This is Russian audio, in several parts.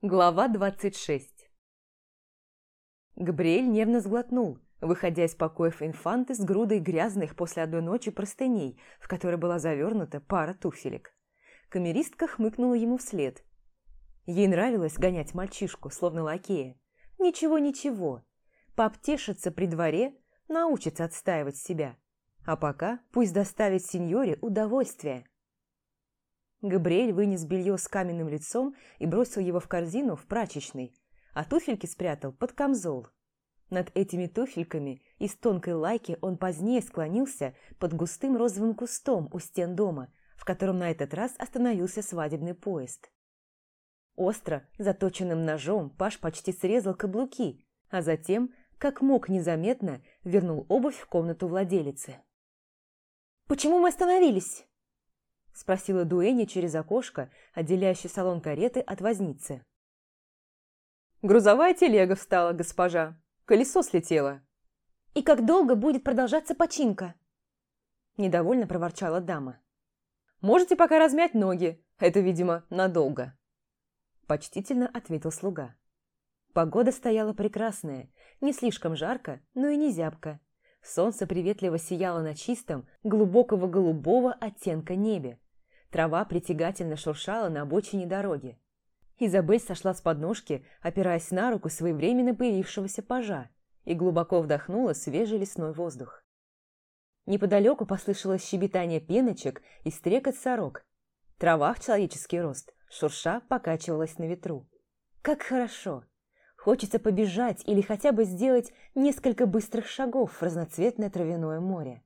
Глава 26 Габриэль нервно сглотнул, выходя из покоев инфанты с грудой грязных после одной ночи простыней, в которой была завернута пара туфелек. Камеристка хмыкнула ему вслед. Ей нравилось гонять мальчишку, словно лакея. Ничего-ничего. Пообтешится при дворе, научится отстаивать себя. А пока пусть доставит сеньоре удовольствие. Габриэль вынес белье с каменным лицом и бросил его в корзину в прачечной, а туфельки спрятал под камзол. Над этими туфельками из тонкой лайки он позднее склонился под густым розовым кустом у стен дома, в котором на этот раз остановился свадебный поезд. Остро, заточенным ножом, Паш почти срезал каблуки, а затем, как мог незаметно, вернул обувь в комнату владелицы. «Почему мы остановились?» Спросила Дуэни через окошко, отделяющее салон кареты от возницы. «Грузовая телега встала, госпожа. Колесо слетело». «И как долго будет продолжаться починка?» Недовольно проворчала дама. «Можете пока размять ноги. Это, видимо, надолго». Почтительно ответил слуга. Погода стояла прекрасная, не слишком жарко, но и не зябко. Солнце приветливо сияло на чистом, глубокого голубого оттенка небе. Трава притягательно шуршала на обочине дороги. Изабель сошла с подножки, опираясь на руку своевременно появившегося пажа, и глубоко вдохнула свежий лесной воздух. Неподалеку послышалось щебетание пеночек и стрекот сорок. Трава в человеческий рост, шурша, покачивалась на ветру. Как хорошо! Хочется побежать или хотя бы сделать несколько быстрых шагов в разноцветное травяное море.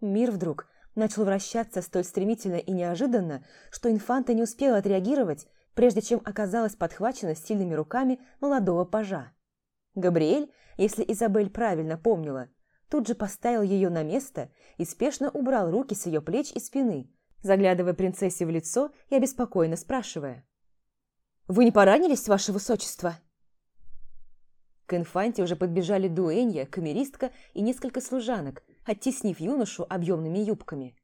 Мир вдруг начал вращаться столь стремительно и неожиданно, что инфанта не успела отреагировать, прежде чем оказалась подхвачена сильными руками молодого пажа. Габриэль, если Изабель правильно помнила, тут же поставил ее на место и спешно убрал руки с ее плеч и спины, заглядывая принцессе в лицо и обеспокоенно спрашивая. «Вы не поранились, ваше высочество?» К инфанте уже подбежали дуэнья, камеристка и несколько служанок, оттеснив юношу объемными юбками.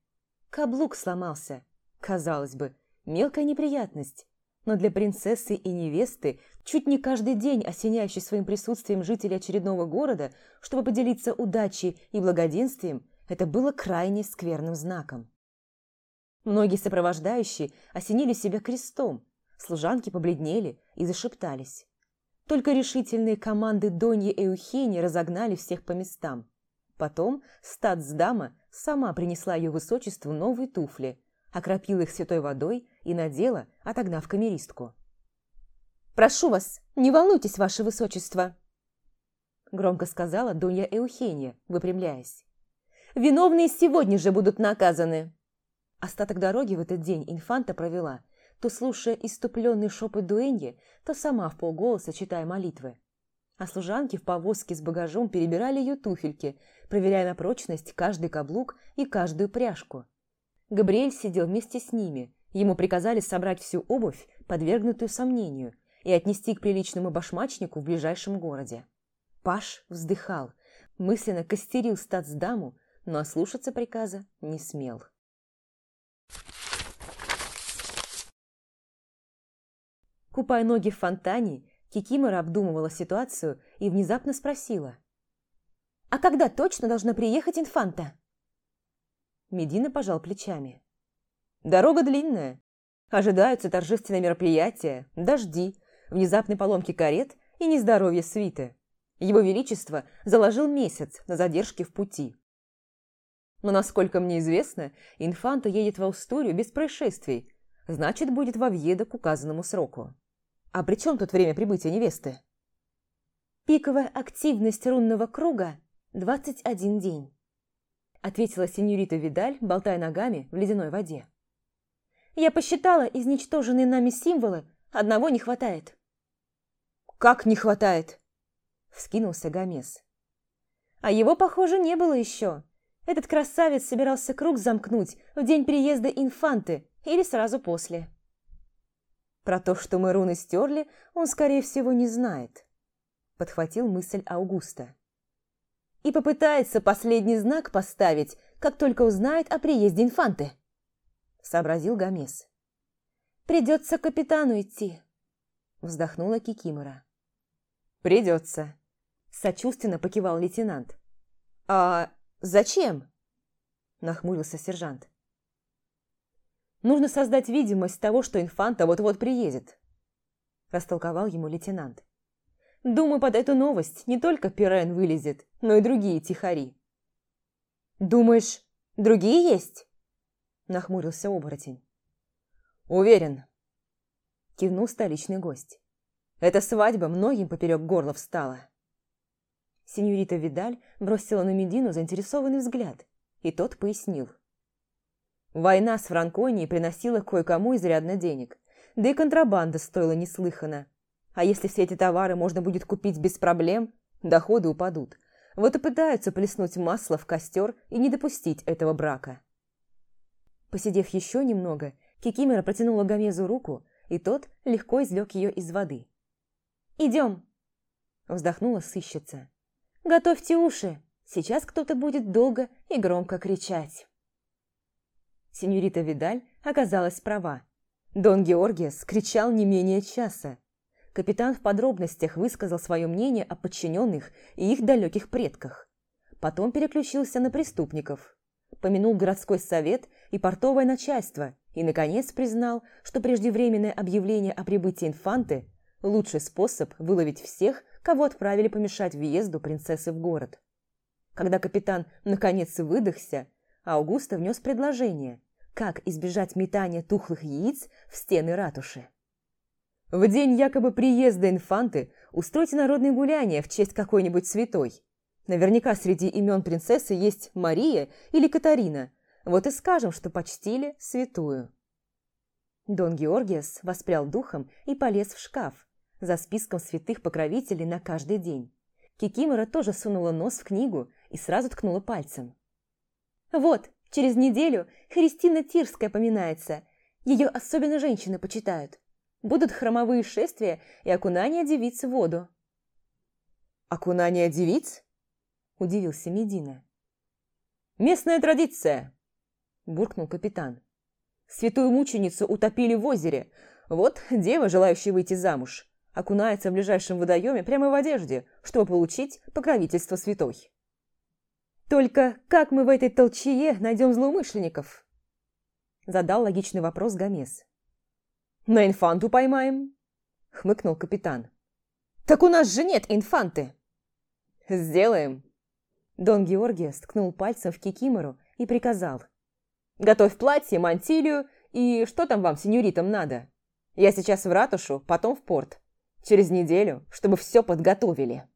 Каблук сломался. Казалось бы, мелкая неприятность. Но для принцессы и невесты, чуть не каждый день осеняющей своим присутствием жителей очередного города, чтобы поделиться удачей и благоденствием, это было крайне скверным знаком. Многие сопровождающие осенили себя крестом, служанки побледнели и зашептались. Только решительные команды Доньи Эухени разогнали всех по местам. Потом статсдама сама принесла ее высочеству новые туфли, окропила их святой водой и надела, отогнав камеристку. «Прошу вас, не волнуйтесь, ваше высочество!» Громко сказала Донья Эухения, выпрямляясь. «Виновные сегодня же будут наказаны!» Остаток дороги в этот день инфанта провела – то слушая иступленный шепот дуэньи, то сама в полголоса читая молитвы. А служанки в повозке с багажом перебирали ее туфельки, проверяя на прочность каждый каблук и каждую пряжку. Габриэль сидел вместе с ними. Ему приказали собрать всю обувь, подвергнутую сомнению, и отнести к приличному башмачнику в ближайшем городе. Паш вздыхал, мысленно костерил статсдаму, но ослушаться приказа не смел. Купая ноги в фонтане, Кикимора обдумывала ситуацию и внезапно спросила. «А когда точно должна приехать инфанта?» Медина пожал плечами. «Дорога длинная. Ожидаются торжественные мероприятия, дожди, внезапные поломки карет и нездоровье свиты. Его Величество заложил месяц на задержки в пути. Но, насколько мне известно, инфанта едет в Аустурию без происшествий, значит, будет во Вьедо к указанному сроку. А при чем тут время прибытия невесты? Пиковая активность рунного круга – 21 день. Ответила сеньорита Видаль, болтая ногами в ледяной воде. Я посчитала, изничтоженные нами символы одного не хватает. «Как не хватает?» – вскинулся Гомес. А его, похоже, не было еще. Этот красавец собирался круг замкнуть в день приезда инфанты или сразу после. Про то, что мы руны стерли, он, скорее всего, не знает. Подхватил мысль Аугуста. И попытается последний знак поставить, как только узнает о приезде инфанты. Сообразил Гомес. Придется капитану идти. Вздохнула Кикимора. «Придется», – сочувственно покивал лейтенант. «А зачем?» – нахмурился сержант. «Нужно создать видимость того, что инфанта вот-вот приедет», – растолковал ему лейтенант. «Думаю, под эту новость не только Пирен вылезет, но и другие тихари». «Думаешь, другие есть?» – нахмурился оборотень. «Уверен», – кивнул столичный гость. «Эта свадьба многим поперек горла встала». Сеньорита Видаль бросила на Медину заинтересованный взгляд, и тот пояснил. Война с Франконией приносила кое-кому изрядно денег, да и контрабанда стоила неслыханно. А если все эти товары можно будет купить без проблем, доходы упадут. Вот и пытаются плеснуть масло в костер и не допустить этого брака. Посидев еще немного, Кикимера протянула Гомезу руку, и тот легко извлек ее из воды. «Идем!» – вздохнула сыщица. Готовьте уши, сейчас кто-то будет долго и громко кричать. Сеньорита Видаль оказалась права. Дон Георгиес кричал не менее часа. Капитан в подробностях высказал свое мнение о подчиненных и их далеких предках. Потом переключился на преступников. Помянул городской совет и портовое начальство и, наконец, признал, что преждевременное объявление о прибытии инфанты – лучший способ выловить всех, кого отправили помешать въезду принцессы в город. Когда капитан наконец выдохся, Аугуста внес предложение, как избежать метания тухлых яиц в стены ратуши. В день якобы приезда инфанты устройте народные гуляния в честь какой-нибудь святой. Наверняка среди имен принцессы есть Мария или Катарина. Вот и скажем, что почтили святую. Дон Георгиас воспрял духом и полез в шкаф, за списком святых покровителей на каждый день. Кикимора тоже сунула нос в книгу и сразу ткнула пальцем. «Вот, через неделю Христина Тирская поминается. Ее особенно женщины почитают. Будут хромовые шествия и окунание девиц в воду». «Окунание девиц?» – удивился Медина. «Местная традиция!» – буркнул капитан. «Святую мученицу утопили в озере. Вот дева, желающая выйти замуж окунается в ближайшем водоеме прямо в одежде, чтобы получить покровительство святой. «Только как мы в этой толчее найдем злоумышленников?» Задал логичный вопрос Гомес. «На инфанту поймаем», — хмыкнул капитан. «Так у нас же нет инфанты!» «Сделаем!» Дон Георгий сткнул пальцем в кикимору и приказал. «Готовь платье, мантилью и что там вам, сеньоритам, надо? Я сейчас в ратушу, потом в порт. Через неделю, чтобы все подготовили.